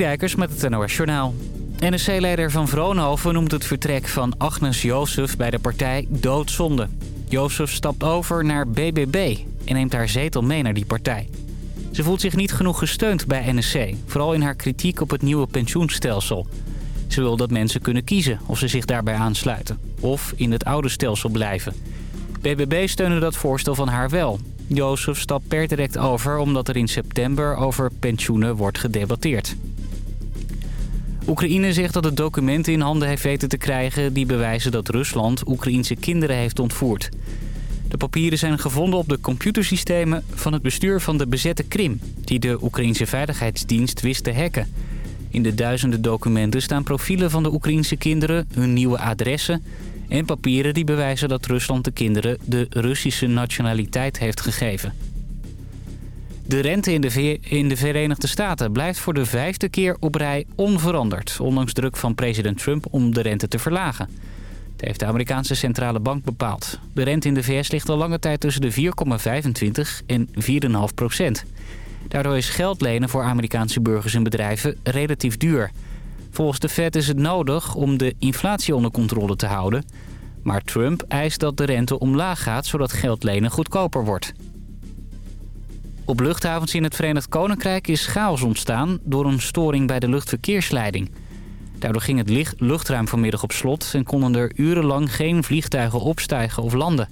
Dijkers met het NOS. NSC-leider van Vroonhoven noemt het vertrek van Agnes Jozef bij de partij doodzonde. Jozef stapt over naar BBB en neemt haar zetel mee naar die partij. Ze voelt zich niet genoeg gesteund bij NSC, vooral in haar kritiek op het nieuwe pensioenstelsel. Ze wil dat mensen kunnen kiezen of ze zich daarbij aansluiten of in het oude stelsel blijven. BBB steunde dat voorstel van haar wel. Jozef stapt per direct over omdat er in september over pensioenen wordt gedebatteerd. Oekraïne zegt dat het documenten in handen heeft weten te krijgen... die bewijzen dat Rusland Oekraïense kinderen heeft ontvoerd. De papieren zijn gevonden op de computersystemen van het bestuur van de bezette Krim... die de Oekraïense Veiligheidsdienst wist te hacken. In de duizenden documenten staan profielen van de Oekraïense kinderen... hun nieuwe adressen en papieren die bewijzen dat Rusland de kinderen... de Russische nationaliteit heeft gegeven. De rente in de, in de Verenigde Staten blijft voor de vijfde keer op rij onveranderd... ondanks druk van president Trump om de rente te verlagen. Dat heeft de Amerikaanse Centrale Bank bepaald. De rente in de VS ligt al lange tijd tussen de 4,25 en 4,5 procent. Daardoor is geld lenen voor Amerikaanse burgers en bedrijven relatief duur. Volgens de Fed is het nodig om de inflatie onder controle te houden... Maar Trump eist dat de rente omlaag gaat zodat geld lenen goedkoper wordt. Op luchthavens in het Verenigd Koninkrijk is chaos ontstaan door een storing bij de luchtverkeersleiding. Daardoor ging het luchtruim vanmiddag op slot en konden er urenlang geen vliegtuigen opstijgen of landen.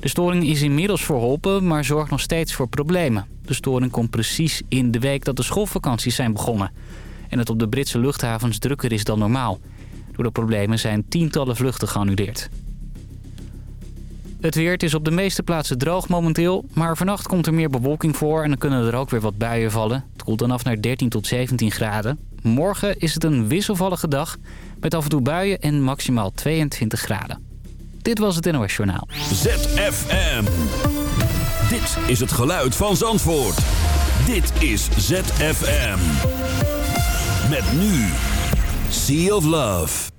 De storing is inmiddels verholpen, maar zorgt nog steeds voor problemen. De storing komt precies in de week dat de schoolvakanties zijn begonnen. En het op de Britse luchthavens drukker is dan normaal. Door de problemen zijn tientallen vluchten geannuleerd. Het weer, is op de meeste plaatsen droog momenteel. Maar vannacht komt er meer bewolking voor en dan kunnen er ook weer wat buien vallen. Het koelt dan af naar 13 tot 17 graden. Morgen is het een wisselvallige dag met af en toe buien en maximaal 22 graden. Dit was het NOS Journaal. ZFM. Dit is het geluid van Zandvoort. Dit is ZFM. Met nu. Sea of Love.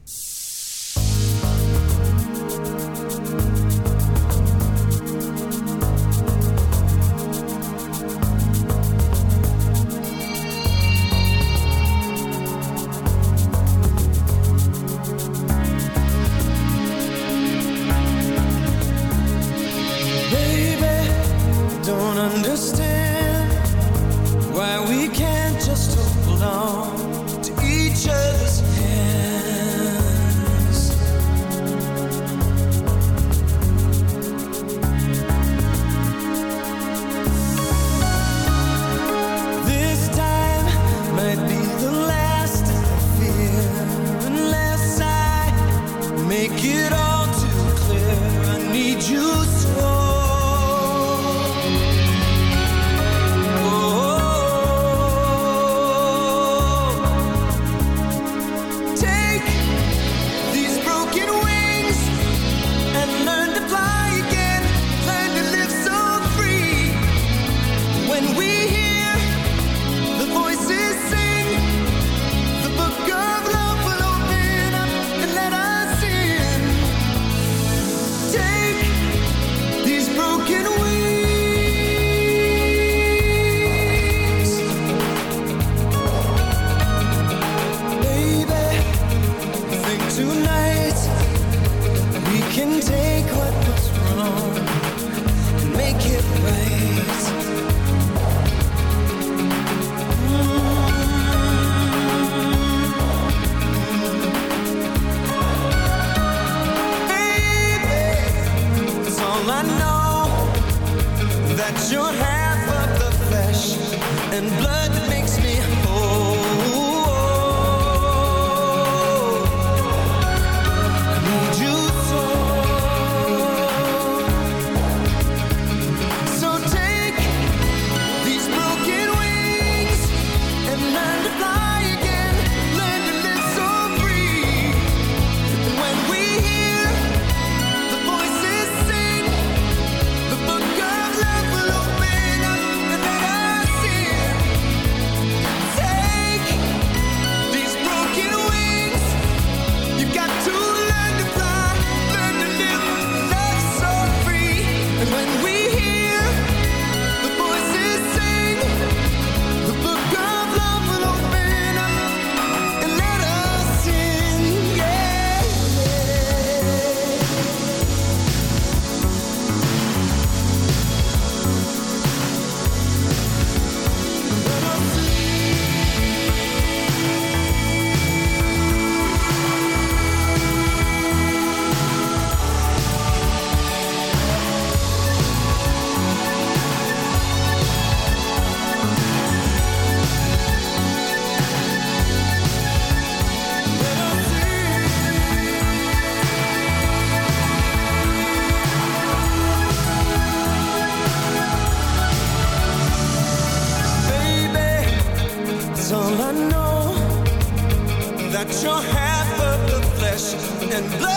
and blood.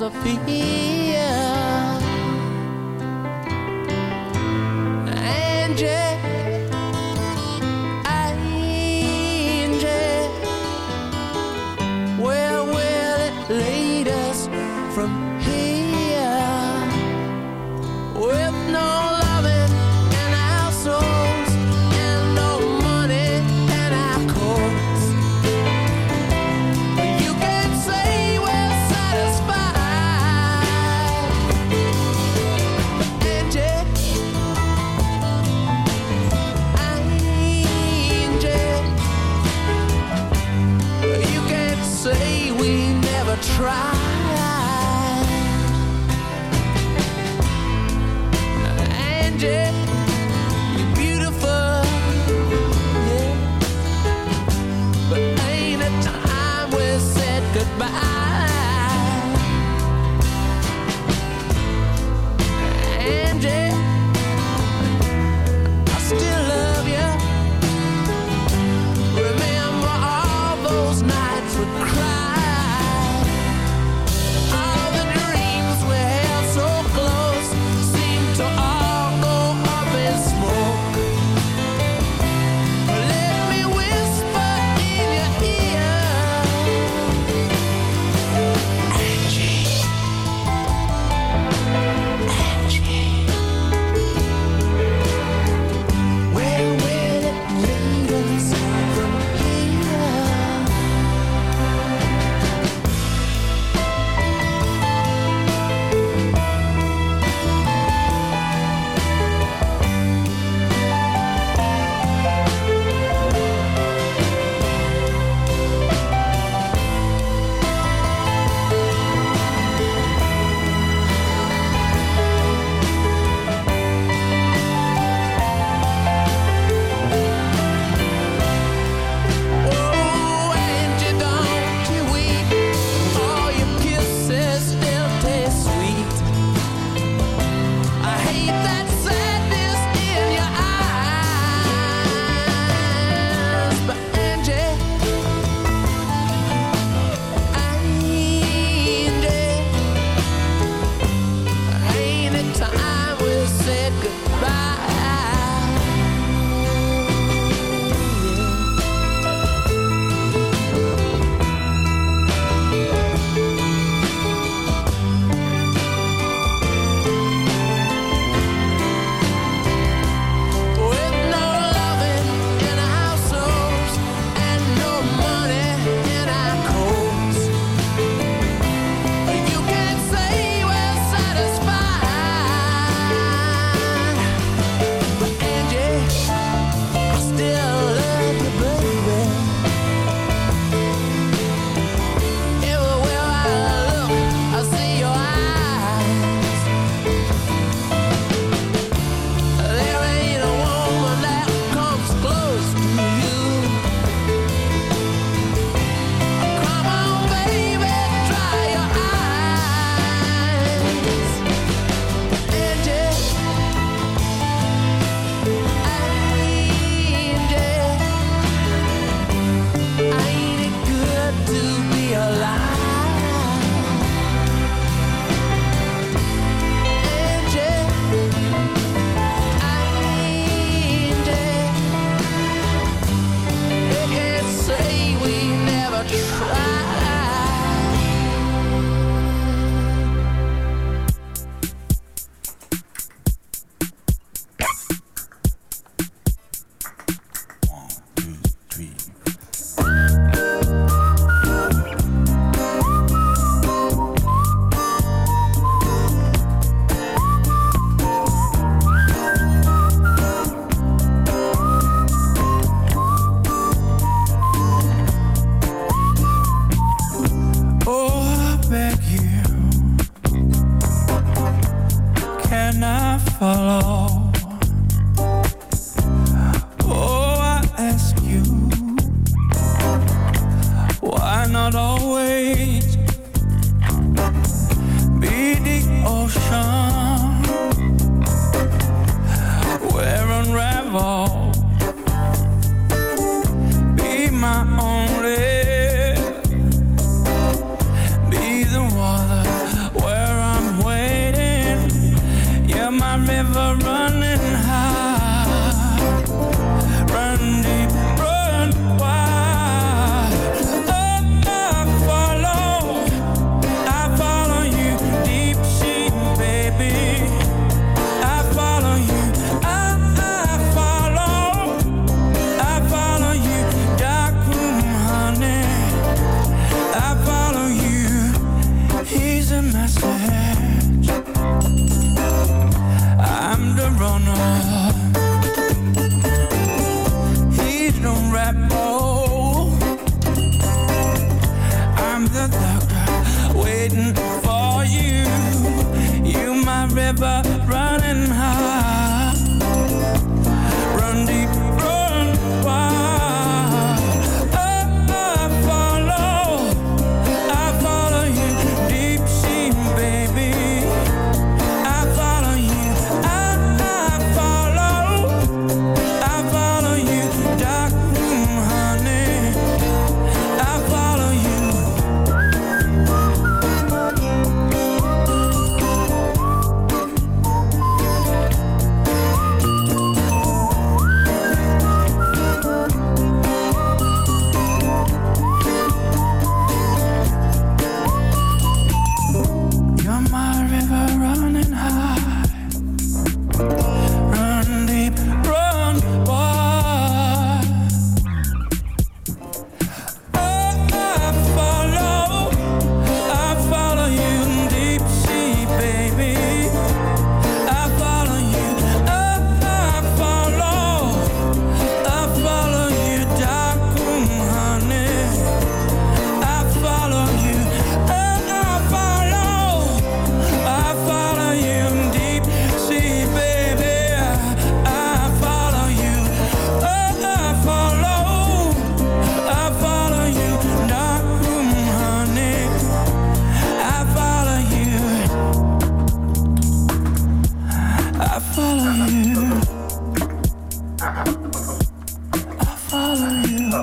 Sophia.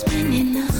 spinning up.